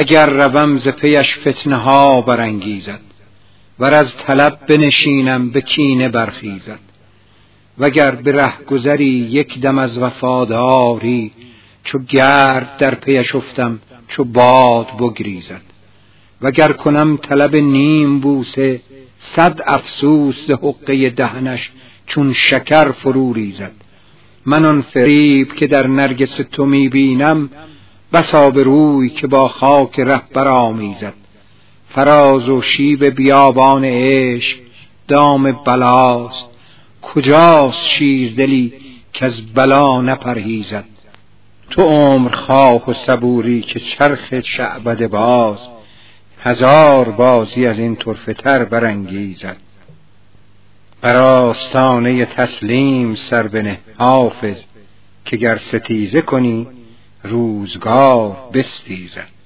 اگر روم ز پیش فتنه ها برانگیزد ور از طلب بنشینم به کینه برخیزد. وگر به رهگذری یک دم از وفاداری چو گرد در پیش افتم چو باد بگریزد. وگر کنم طلب نیم بوسه صد افسوس ز حقه دهنش چون شکر فرو ریزد. من آن فریب که در نرگس تو می بینم بسا به روی که با خاک ره برآمیزد. فراز و شیب بیابان عشق دام بلاست. کجاست شیردلی که از بلا نپرهیزد؟ تو عمر خواه و صبوری که چرخ شعبد باز. هزار بازی از این طرفه تر برانگیزد. بر آستانه تسلیم سر بنه حافظ که گر ستیزه کنی روزگار بستیزد.